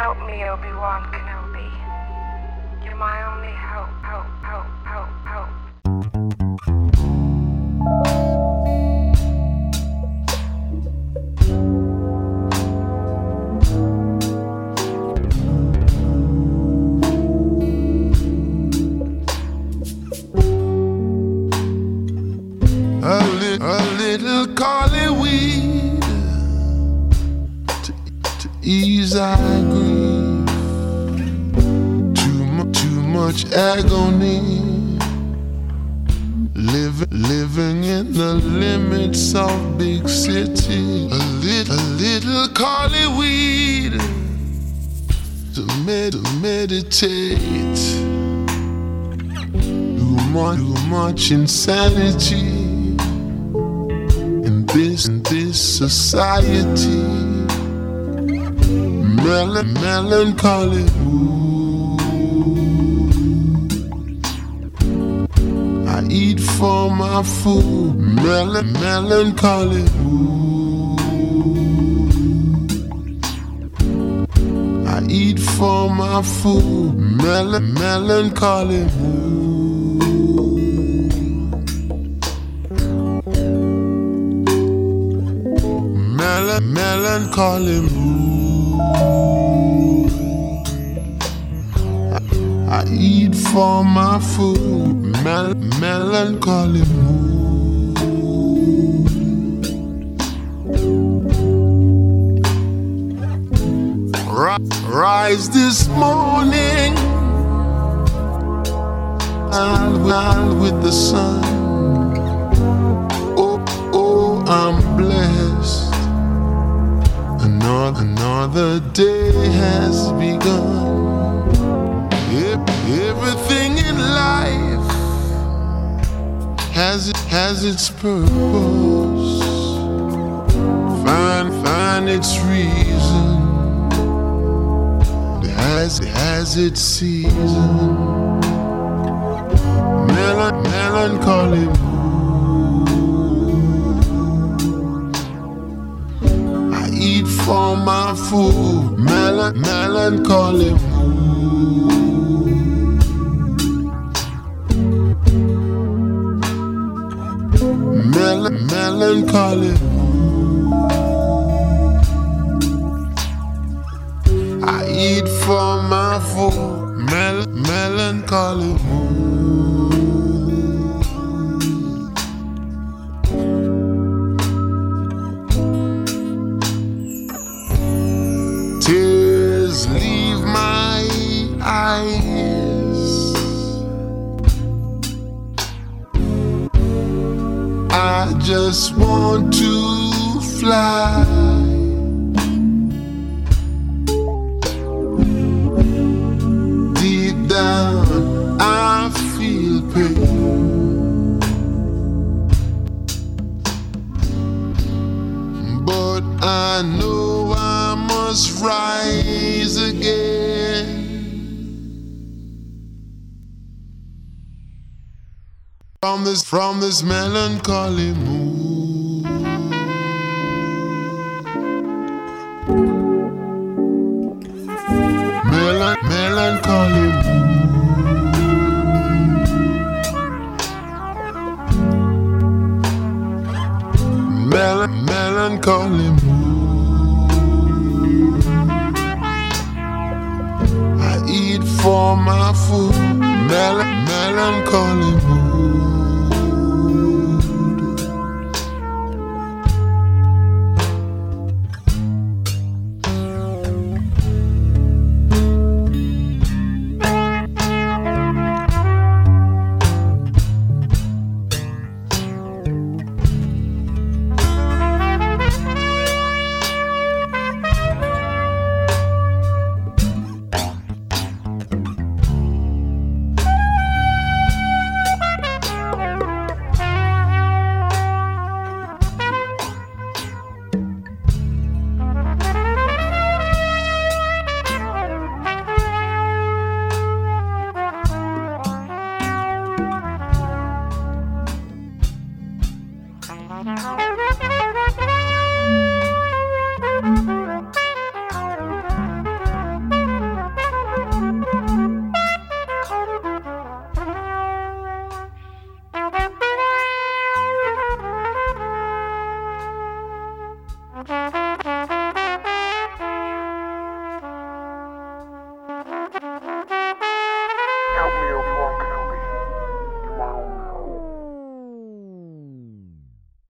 Help me, Obi-Wan Kenobi. You're my only hope, hope, hope, hope, hope. a, li- a little collie weed to, to ease our much agony. Living, living in the limits of big city. A little, a little collie weed to, med- to meditate too much, too much insanity in this in this society. Mel- melancholy. Eat for my food. Mel- melancholy. I eat for my food. Mel- melancholy. Ooh. Mel- melancholy mood. I eat for my food. Mel- melancholy mood. Ri- rise this morning. I'll with the sun. Has its purpose. Find find its reason. It has it has its season. Melan- melancholy I eat for my food, mel- melancholy Mel- melancholy I eat for my food, mel- melancholy just want to fly. Deep down, I feel pain. But I know I must rise again. From this, from this melancholy mood. Melan- melancholy mood. Mel- melancholy mood. I eat for my food. Mel- melancholy mood. Thank you.